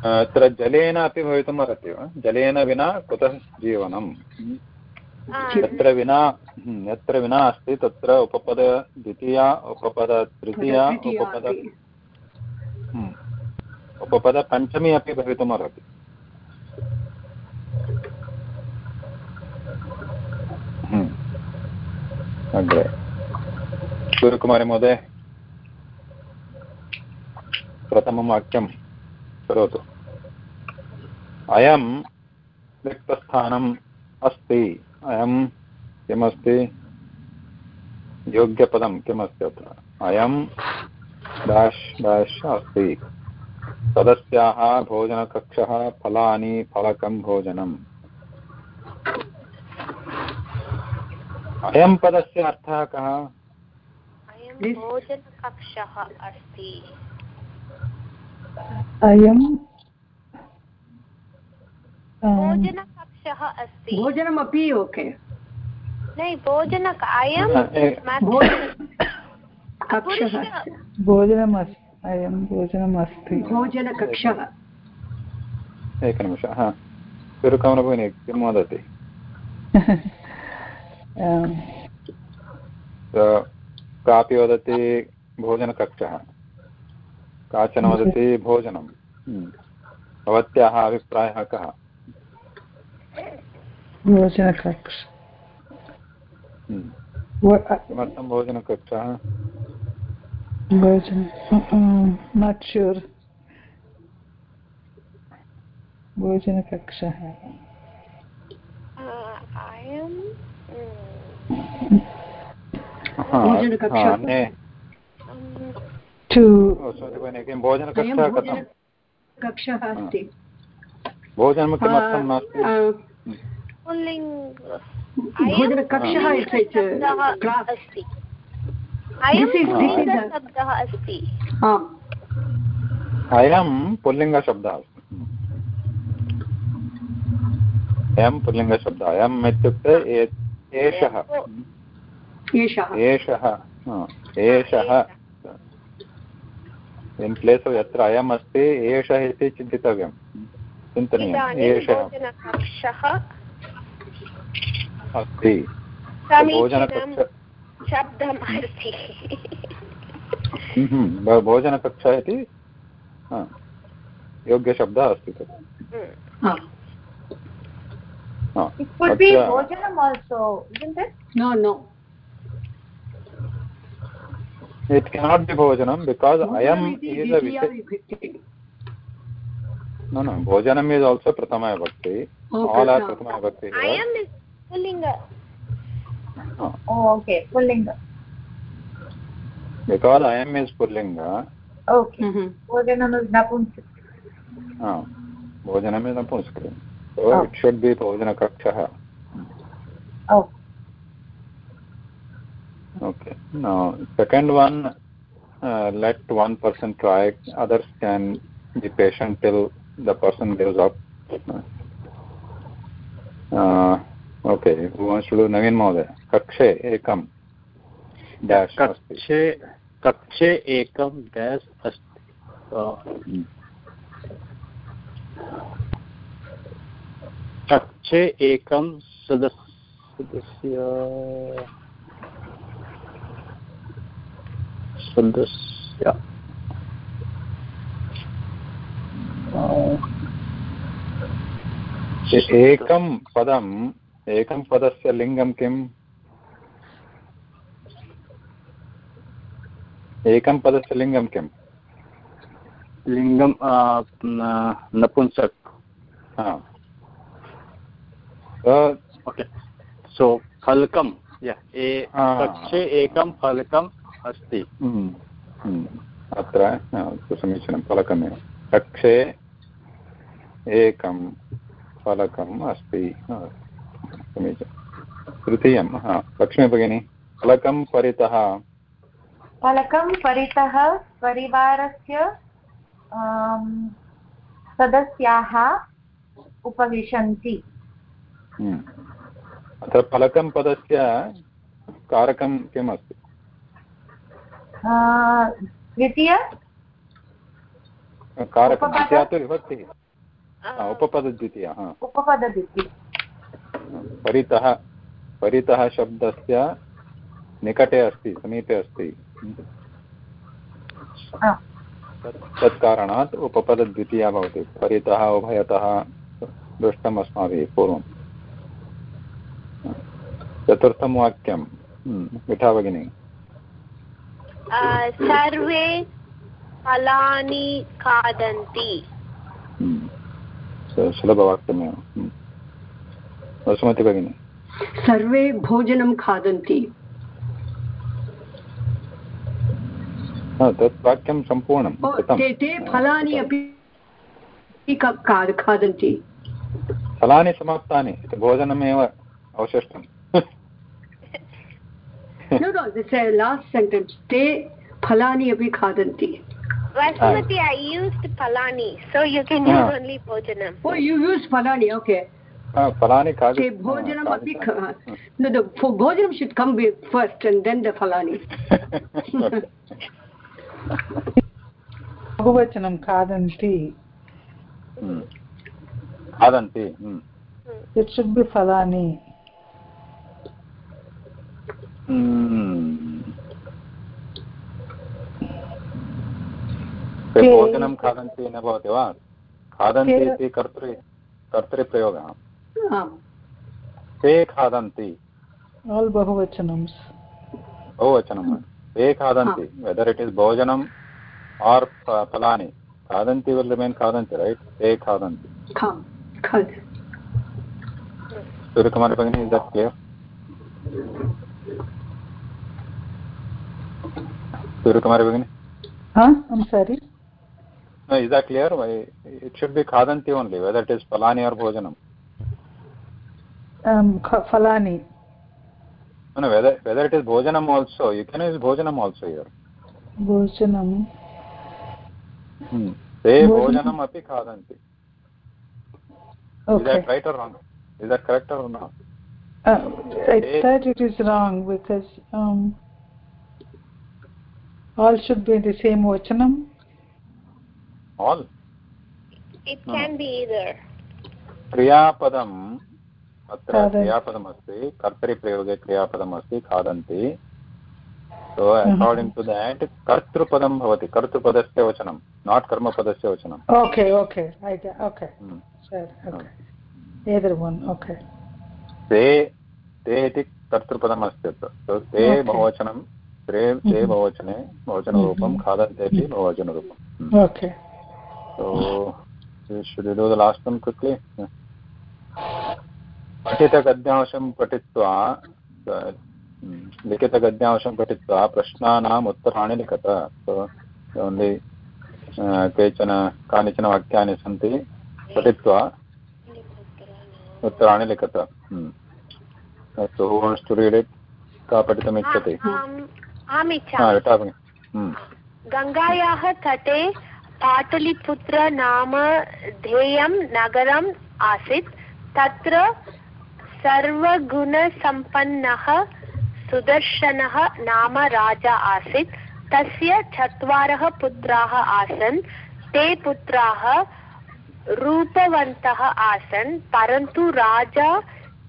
अत्र जलेन अपि भवितुम् अर्हति वा? जलेन विना कुतः जीवनं यत्र विना हम्म, यत्र विना अस्ति तत्र उपपद द्वितीया उपपद तृतीया उपपद अपि। हम्म, अपि भवितुम् अर्हति। हम्म, अग्रे। सूर्यकुमारी महोदय प्रथमं वाक्यं करोतु। अयं रिक्तस्थानम् अस्ति। अयं किमस्ति? योग्यपदं किमस्ति अत्र? अयं डाश् डाश् अस्ति। सदस्याः भोजनकक्षः फलानि फलकं भोजनम्। अयं पदस्य अर्थः कः? अयं भोजनकक्षः अस्ति। अयं भोजनकक्षः अस्ति। भोजनमपि ओके। नै भोजनक अयं भोजनमस्ति अयं भोजनमस्ति। भोजनकक्षः। एकनिमिषः हा। किं वदति? कापि वदति भोजनकक्षः? काचन वदति भोजनं? हम्म। भवत्याः अभिप्रायः कः? भोजनकक्ष। हम्म। किमर्थं भोजनकक्षः भोजन not भोजनकक्षः हा। हा, sorry, भगिनी, किं भोजनकक्षः भोजनकक्षः अस्ति। भोजनं किमर्थं नास्ति। इट्स् क्लास् अस्ति। अयं पुल्लिङ्गशब्दः अस्ति। अयं पुल्लिङ्गशब्दः अस्ति। अयं पुल्लिङ्गशब्दः। अयम् इत्युक्ते एषः। एषः। एषः। इन् प्लेस् यत्र अयम् अस्ति एषः इति चिन्तितव्यं चिन्तनीयम्। इदानीं एषः भोजनकक्षः। अस्ति। हम्म, भोजनकक्षा इति योग्यशब्दः अस्ति तत्। हा। हा, It could be अत्र- bhojanam also, isn't it? No no It cannot be bhojanam because ayam is a vibhakti. No, no. Bhojanam is also Prathama Vibhakti. All are Prathama Vibhakti. Ayam is Pullinga. Oh. Oh, okay. Pullinga. Because ayam is Pullinga. Okay. Mm-hmm. Bhojanam is Napunsik. Oh. Bhojanam is Napunsakali. So Oh. it should be Bhojana Kakshaha. Oh. Okay. Now, second one, uh, let one person try. Others can be patient till the person gives up. Uh, okay. Who wants to do Naveen Mohoday? Kakshe ekam. Dash. अस्ति. कक्षे कक्षे एकं days अस्ति Hmm. कक्षे एकं सदस्य सदस्य सदस्य एकं पदम् एकं पदस्य लिङ्गं किम्? एकं पदस्य लिङ्गं किम्? लिङ्गं नपुंसक। हा। ओके। सो फलकं. कक्षे एकं फलकम् अस्ति। हम्म, हम्म, अत्र समीचीनं फलकमेव। कक्षे एकं फलकम् अस्ति। हा, समीचीनं। तृतीयं हा लक्ष्मी भगिनी फलकं परितः। फलकं परितः परिवारस्य सदस्याः उपविशन्ति। हम्म। अत्र फलकं पदस्य कारकं किम् अस्ति? द्वितीय? कारकं विभक्तिः। उपपदद्वितीया हा। परितः परितः शब्दस्य निकटे अस्ति समीपे अस्ति। तत्कारणात् उपपदद्वितीया भवति। परितः उभयतः दृष्टम् अस्माभिः पूर्वं। चतुर्थं वाक्यं। हम्म, मिठा भगिनी। सर्वे फलानि खादन्ति। हम्म, सुलभवाक्यमेव हम्म। भगिनी। सर्वे भोजनं खादन्ति। तत् वाक्यं सम्पूर्णं ते ते फलानि अपि खादन्ति। फलानि समाप्तानि। भोजनमेव is last sentence. ते फलानि अपि खादन्ति। Vasmati, I used Palani, so you can use Ah. only Bhojanam. oh you use फलानि okay हा, फलानि खादि ते भोजनम् अपि खादितं- ख- no the for भोजनं should come be first and then the फलानि बहुवचनं खादन्ति हम्म। खादन्ति हम्म। इट् शुड् बि फलानि ते भोजनं खादन्ति न भवति वा? खादन्ति इति कर्तृ कर्तृप्रयोगः। ते खादन्ति। बहुवचनं बहुवचनं। ते खादन्ति वेदर् इट् इस् भोजनम् आर् फलानि। खादन्ति विल् रिमेन् खादन्ति रैट् ते खादन्ति। सूर्यकुमारी भगिनी इस् दट् क्लियर् सूर्यकुमारी भगिनी? I'm sorry No, is that clear? It should be khadanti only, whether it is palani or bhojanam. Um, falani. No, no, whether, whether it is bhojanam also, you can use bhojanam also here. Bhojanam. Hmm. They bhojanam api khadanti. Okay. Is that right or wrong? Is that correct or not? Uh, I said it is wrong because um, all should be the same vachanam. All. It No, can be either. क्रियापदम् अत्र खादन्ति. क्रियापदमस्ति कर्तरिप्रयोगे क्रियापदमस्ति खादन्ति so according to that कर्तृपदं भवति कर्तृपदस्य वचनं not कर्मपदस्य वचनं okay okay I get okay Hmm. sure okay either one okay ते ते इति कर्तृपदम् अस्ति अत्र So, ते Okay. बहुवचनं ते ते बहुवचने बहुवचनरूपं खादन्तेपि बहुवचनरूपम् Okay. So, should we do the last one quickly? पठितगद्यांशं पठित्वा लिखितगद्यांशं पठित्वा प्रश्नानाम् उत्तराणि लिखत ओन्लि केचन कानिचन वाक्यानि सन्ति पठित्वा उत्तराणि लिखत अस्तु who wants to read it का पठितुमिच्छति गङ्गायाः तटे पाटलिपुत्र नाम ध्येयं नगरम् आसीत्। तत्र सर्वगुणसम्पन्नः सुदर्शनः नाम राजा आसीत्। तस्य चत्वारः पुत्राः आसन्। ते पुत्राः रूपवन्तः आसन्, परन्तु राजा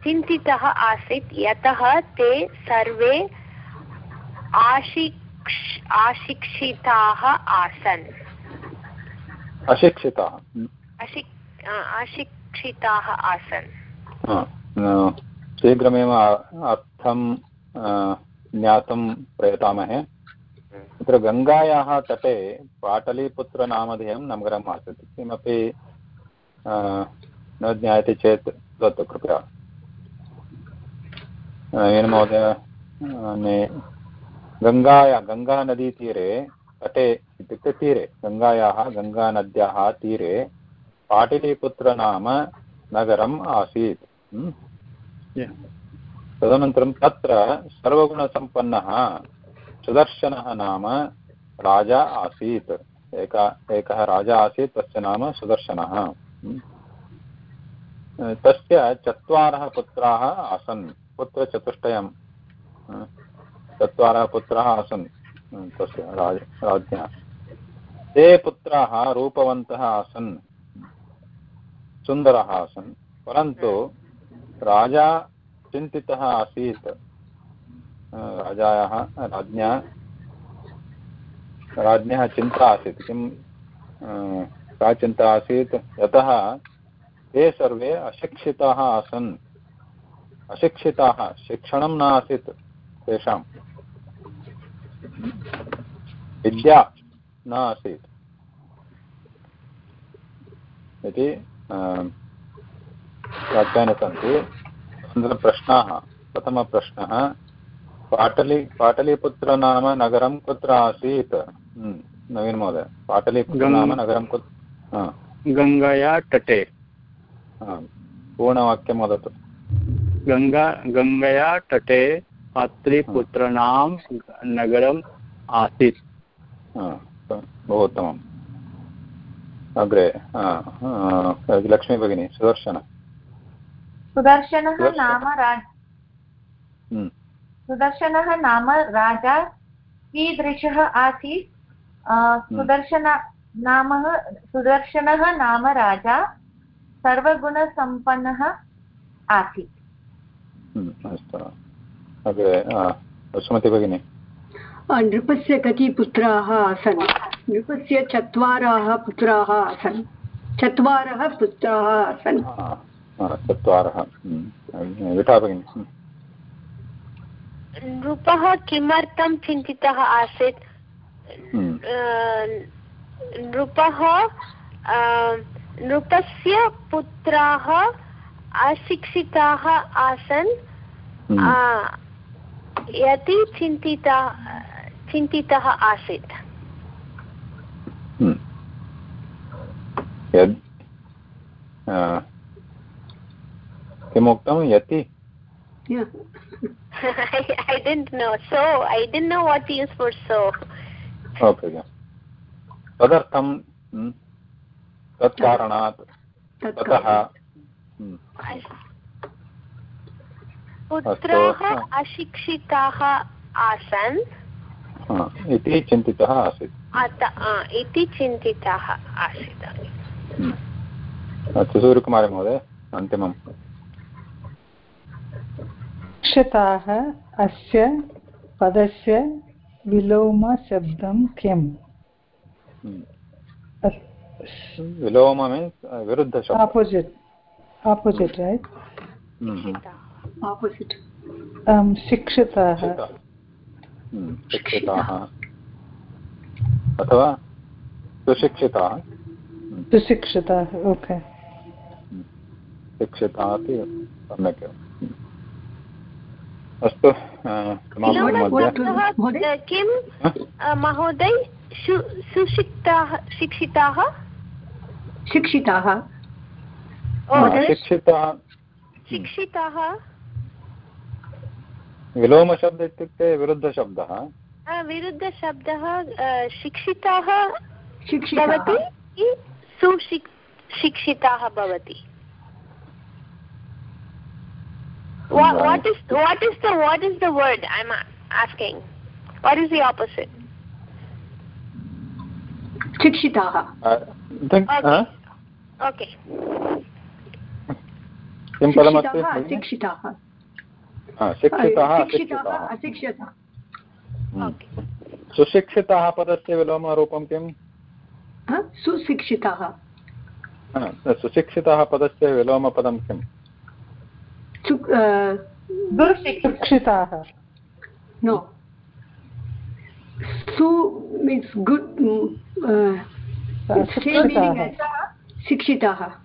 चिन्तितः आसीत्। यतः ते सर्वे आशिक्ष आशिक्षिताः आसन्। अशिक्षिताः। अशिक्षिताः आसन्। शीघ्रमेव अर्थं ज्ञातुं प्रयतामहे। तत्र गङ्गायाः तटे पाटलीपुत्रनामधेयं नगरम् आसीत्। किमपि न ज्ञायते चेत् दत्तु कृपया। महोदय गङ्गाया गङ्गानदीतीरे तटे इत्युक्ते तीरे गङ्गायाः गङ्गानद्याः तीरे पाटलीपुत्रनाम नगरम् आसीत्। तदनन्तरं तत्र सर्वगुणसम्पन्नः सुदर्शनः नाम राजा आसीत्। एक एकः राजा आसीत् तस्य नाम सुदर्शनः। तस्य चत्वारः पुत्राः आसन्। पुत्रचतुष्टयं चत्वारः पुत्राः आसन्। तस्य राज राज्ञः ते पुत्राः रूपवन्तः आसन् सुन्दरः आसन् परन्तु राजा चिन्तितः आसीत् राजायाः राज्ञा राज्ञः चिन्ता आसीत् किं का चिन्ता आसीत् यतः ते सर्वे अशिक्षिताः आसन् अशिक्षिताः शिक्षणं न आसीत् तेषां विद्या न आसीत्। इति वाक्यानि सन्ति। अनन्तरं प्रश्नाः प्रथमप्रश्नः पाटली पाटलीपुत्र नाम नगरं कुत्र आसीत्? नवीन महोदय पाटलीपुत्र नाम नगरं कुत्र गङ्गाया तटे। पूर्णवाक्यं वदतु। गङ्गा गङ्गया तटे पाटलीपुत्राणां नगरम् आसीत्। बहु उत्तमम्। अग्रे लक्ष्मी भगिनी सुदर्शन सुदर्शनः नाम राज सुदर्शनः नाम राजा कीदृशः आसीत्? सुदर्शन नाम सुदर्शनः नाम राजा सर्वगुणसम्पन्नः आसीत्। अस्तु। अग्रे वसुमती भगिनी। नृपस्य कति पुत्राः आसन्? नृपस्य चत्वारः पुत्राः आसन्। चत्वारः पुत्राः आसन्। चत्वारः। विटा भगिनी। नृपः किमर्थं चिन्तितः आसीत्? नृपः नृपस्य पुत्राः अशिक्षिताः आसन्। यति चिन्तिता चिन्तितः आसीत्। हम्म। किमुक्तं यति? No so no what use so okay तदर्थं तत्कारणात् ततः हम्म। पुत्राः अशिक्षिताः आसन्। इति चिन्तितः आसीत्। इति चिन्तितः आसीत्। अस्तु सूर्यकुमारी महोदय अन्तिमम्। क्षताः अस्य पदस्य विलोमशब्दं किम्? विलोम मीन्स् विरुद्धशब्द। Opposite. Opposite right? Opposite. Um शिक्षिताः। हम्म, शिक्षिताः। अथवा सुशिक्षिताः। सुशिक्षिताः ओके शिक्षिताः अपि सम्यक्। एव हम्म। अस्तु किं? महोदय सुशिक्षिताः शिक्षिताः? शिक्षिताः। शिक्षिताः? विलोमशब्द इत्युक्ते विरुद्धशब्दः विरुद्धशब्दः शिक्षिताः शिक्षिताः भवति कि सुशिक् शिक्षिताः भवति What, what is what is the what is the word I'm asking? What is the opposite? शिक्षिताः अ, इदं- Okay. Okay. किं पदमस्ति शिक्षिताः? शिक्षिताः हा, अशिक्षिताः. हम्म। सुशिक्षिताः पदस्य विलोमरूपं किम् हा? सुशिक्षिताः. सुशिक्षिताः पदस्य विलोमपदं किम् नो. सु मीन्स् गुड् शिक्षिताः.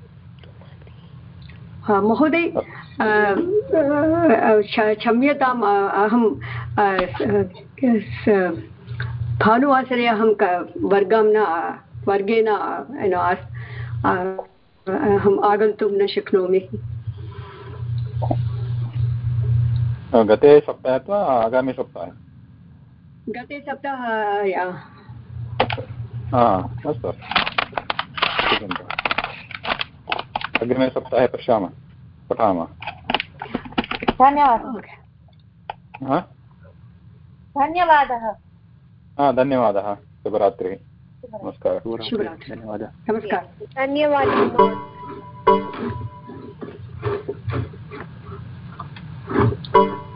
महोदय क्ष- क्षम्यताम् अहं भानुवासरे अहं वर्गं न वर्गे न अहम् आगन्तुं न शक्नोमि। गते सप्ताहे अथवा आगामि सप्ताहे? गते सप्ताहे अस्तु। अग्रिमे सप्ताहे पश्यामः पठामः। धन्यवादः। हा? धन्यवादः। हा धन्यवादः। शुभरात्रिः। नमस्कारः। शुभरात्रिः धन्यवादः। नमस्कारः। धन्यवादः।